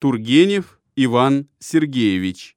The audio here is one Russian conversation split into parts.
Тургенев Иван Сергеевич.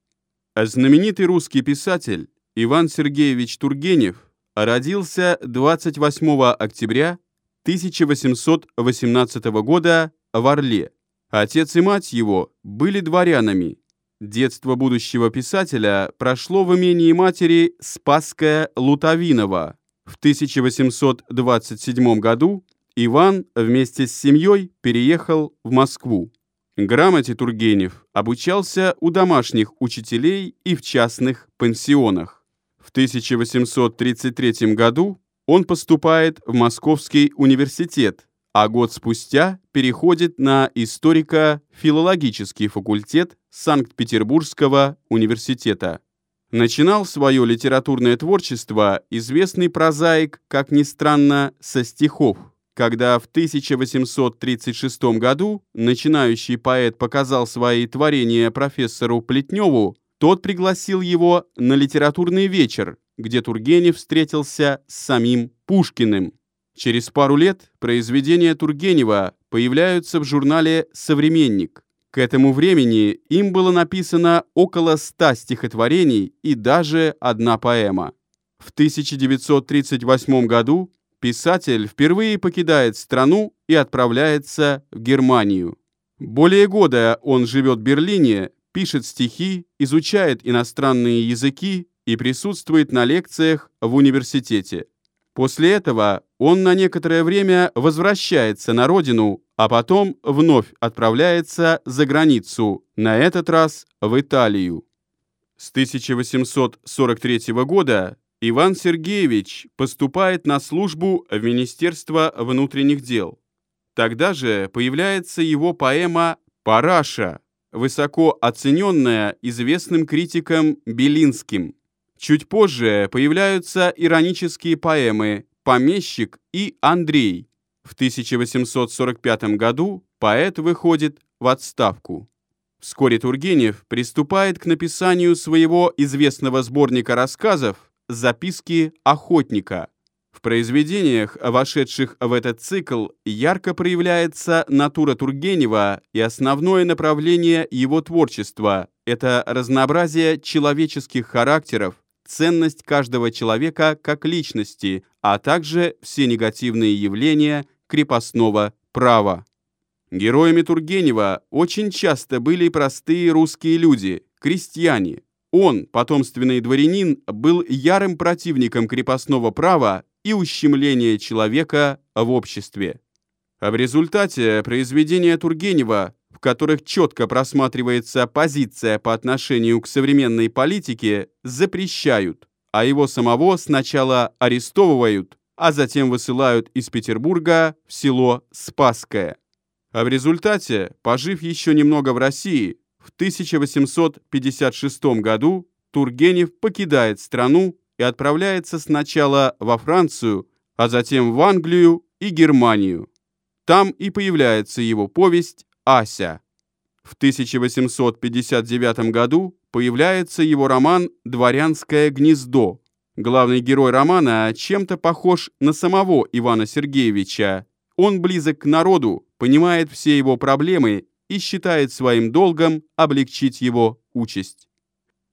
Знаменитый русский писатель Иван Сергеевич Тургенев родился 28 октября 1818 года в Орле. Отец и мать его были дворянами. Детство будущего писателя прошло в имении матери Спасская Лутовинова. В 1827 году Иван вместе с семьей переехал в Москву. Грамоте Тургенев обучался у домашних учителей и в частных пансионах. В 1833 году он поступает в Московский университет, а год спустя переходит на историко-филологический факультет Санкт-Петербургского университета. Начинал свое литературное творчество известный прозаик, как ни странно, со стихов – когда в 1836 году начинающий поэт показал свои творения профессору Плетневу, тот пригласил его на литературный вечер, где Тургенев встретился с самим Пушкиным. Через пару лет произведения Тургенева появляются в журнале «Современник». К этому времени им было написано около ста стихотворений и даже одна поэма. В 1938 году писатель впервые покидает страну и отправляется в Германию. Более года он живет в Берлине, пишет стихи, изучает иностранные языки и присутствует на лекциях в университете. После этого он на некоторое время возвращается на родину, а потом вновь отправляется за границу, на этот раз в Италию. С 1843 года Иван Сергеевич поступает на службу в Министерство внутренних дел. Тогда же появляется его поэма «Параша», высоко оцененная известным критиком Белинским. Чуть позже появляются иронические поэмы «Помещик» и «Андрей». В 1845 году поэт выходит в отставку. Вскоре Тургенев приступает к написанию своего известного сборника рассказов «Записки охотника». В произведениях, вошедших в этот цикл, ярко проявляется натура Тургенева и основное направление его творчества – это разнообразие человеческих характеров, ценность каждого человека как личности, а также все негативные явления крепостного права. Героями Тургенева очень часто были простые русские люди, крестьяне, он, потомственный дворянин, был ярым противником крепостного права и ущемления человека в обществе. А в результате произведения Тургенева, в которых четко просматривается позиция по отношению к современной политике, запрещают, а его самого сначала арестовывают, а затем высылают из Петербурга в село Спасское. А в результате, пожив еще немного в России, в 1856 году Тургенев покидает страну и отправляется сначала во Францию, а затем в Англию и Германию. Там и появляется его повесть «Ася». В 1859 году появляется его роман «Дворянское гнездо». Главный герой романа чем-то похож на самого Ивана Сергеевича. Он близок к народу, понимает все его проблемы и считает своим долгом облегчить его участь.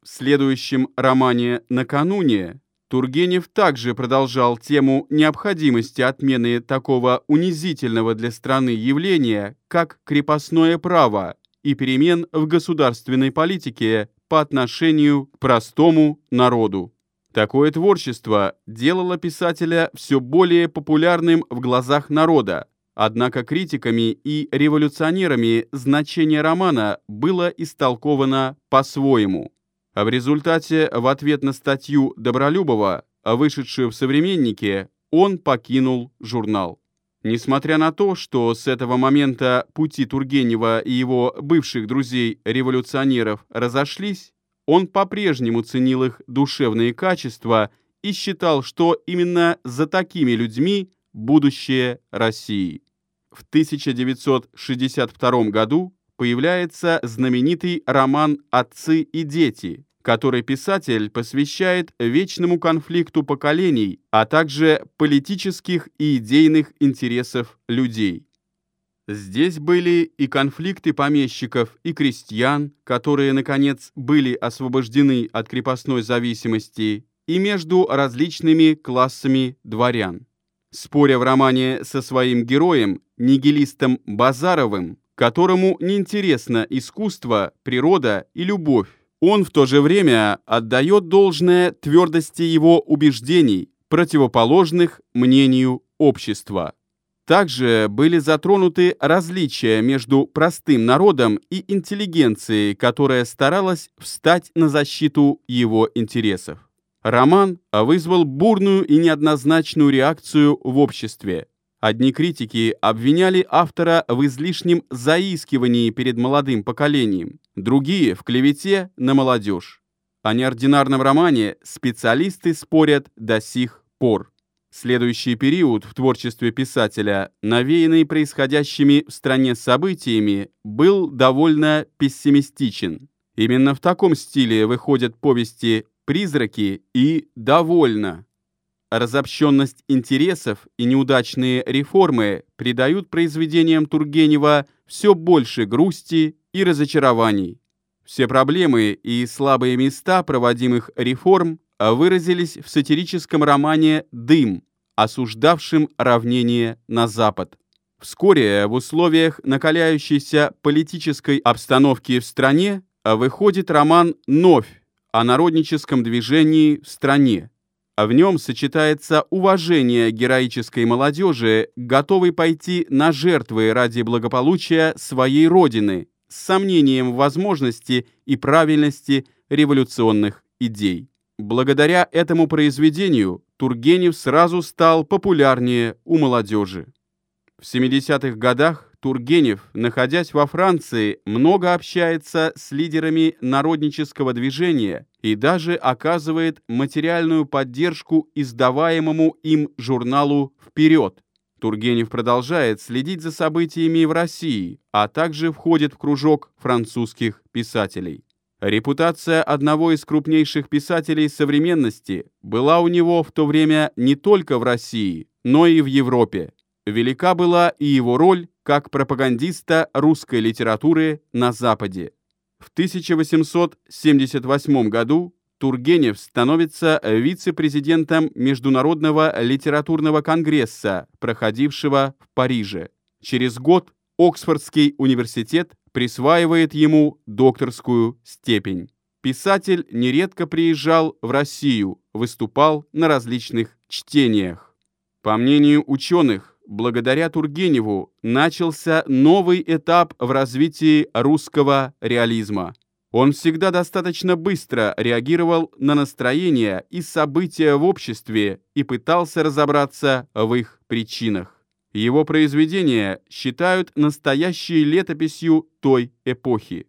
В следующем романе «Накануне» Тургенев также продолжал тему необходимости отмены такого унизительного для страны явления, как крепостное право и перемен в государственной политике по отношению к простому народу. Такое творчество делало писателя все более популярным в глазах народа, Однако критиками и революционерами значение романа было истолковано по-своему. В результате, в ответ на статью Добролюбова, вышедшую в «Современнике», он покинул журнал. Несмотря на то, что с этого момента пути Тургенева и его бывших друзей-революционеров разошлись, он по-прежнему ценил их душевные качества и считал, что именно за такими людьми будущее России. В 1962 году появляется знаменитый роман «Отцы и дети», который писатель посвящает вечному конфликту поколений, а также политических и идейных интересов людей. Здесь были и конфликты помещиков и крестьян, которые, наконец, были освобождены от крепостной зависимости, и между различными классами дворян. Споря в романе со своим героем, нигилистом Базаровым, которому неинтересно искусство, природа и любовь, он в то же время отдает должное твердости его убеждений, противоположных мнению общества. Также были затронуты различия между простым народом и интеллигенцией, которая старалась встать на защиту его интересов. Роман вызвал бурную и неоднозначную реакцию в обществе. Одни критики обвиняли автора в излишнем заискивании перед молодым поколением, другие – в клевете на молодежь. О неординарном романе специалисты спорят до сих пор. Следующий период в творчестве писателя, навеянный происходящими в стране событиями, был довольно пессимистичен. Именно в таком стиле выходят повести «Призраки» и «Довольно». Разобщенность интересов и неудачные реформы придают произведениям Тургенева все больше грусти и разочарований. Все проблемы и слабые места проводимых реформ выразились в сатирическом романе «Дым», осуждавшем равнение на Запад. Вскоре в условиях накаляющейся политической обстановки в стране выходит роман «Новь» о народническом движении в стране. В нем сочетается уважение героической молодежи, готовой пойти на жертвы ради благополучия своей родины, с сомнением в возможности и правильности революционных идей. Благодаря этому произведению Тургенев сразу стал популярнее у молодежи. В 70-х годах Тургенев, находясь во Франции, много общается с лидерами народнического движения и даже оказывает материальную поддержку издаваемому им журналу «Вперед». Тургенев продолжает следить за событиями в России, а также входит в кружок французских писателей. Репутация одного из крупнейших писателей современности была у него в то время не только в России, но и в Европе. Велика была и его роль как пропагандиста русской литературы на Западе. В 1878 году Тургенев становится вице-президентом Международного литературного конгресса, проходившего в Париже. Через год Оксфордский университет присваивает ему докторскую степень. Писатель нередко приезжал в Россию, выступал на различных чтениях. По мнению ученых, благодаря Тургеневу начался новый этап в развитии русского реализма. Он всегда достаточно быстро реагировал на настроения и события в обществе и пытался разобраться в их причинах. Его произведения считают настоящей летописью той эпохи.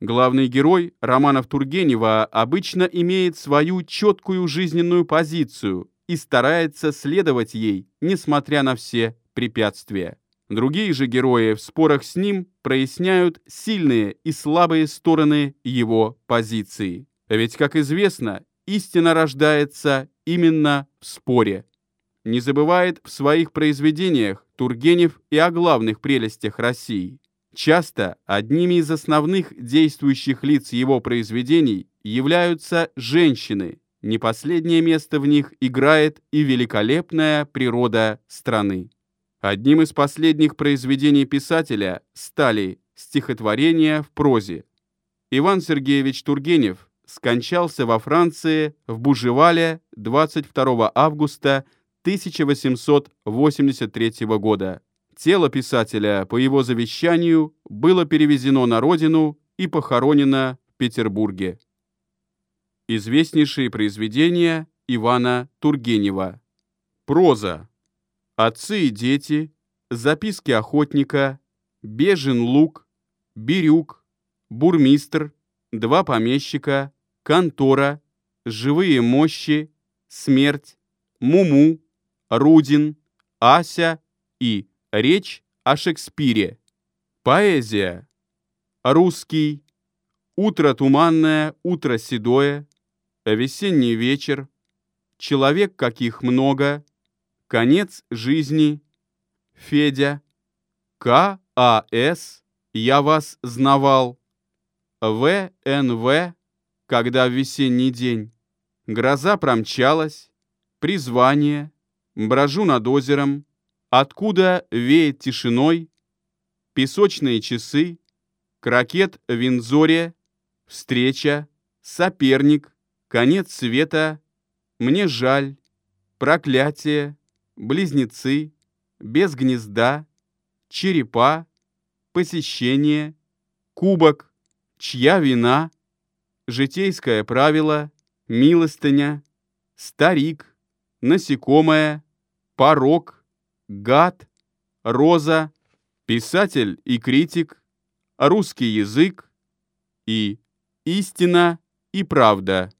Главный герой романов Тургенева обычно имеет свою четкую жизненную позицию и старается следовать ей, несмотря на все препятствия. Другие же герои в спорах с ним проясняют сильные и слабые стороны его позиции. Ведь, как известно, истина рождается именно в споре не забывает в своих произведениях Тургенев и о главных прелестях России. Часто одними из основных действующих лиц его произведений являются женщины. Не последнее место в них играет и великолепная природа страны. Одним из последних произведений писателя стали стихотворения в прозе. Иван Сергеевич Тургенев скончался во Франции в Бужевале 22 августа 1883 года. Тело писателя по его завещанию было перевезено на родину и похоронено в Петербурге. Известнейшие произведения Ивана Тургенева. Проза. Отцы и дети, записки охотника, бежен лук, бирюк, бурмистр, два помещика, контора, живые мощи, смерть, муму, Рудин, Ася и Речь о Шекспире. Поэзия. Русский. Утро туманное, утро седое. Весенний вечер. Человек, каких много. Конец жизни. Федя. К.А.С. Я вас знавал. В.Н.В. Когда в весенний день гроза промчалась, призвание, брожу над озером, откуда веет тишиной, песочные часы, крокет в Винзоре, встреча, соперник, конец света, мне жаль, проклятие, близнецы, без гнезда, черепа, посещение, кубок, чья вина, житейское правило, милостыня, старик, насекомое, порог, гад, роза, писатель и критик, русский язык и истина и правда.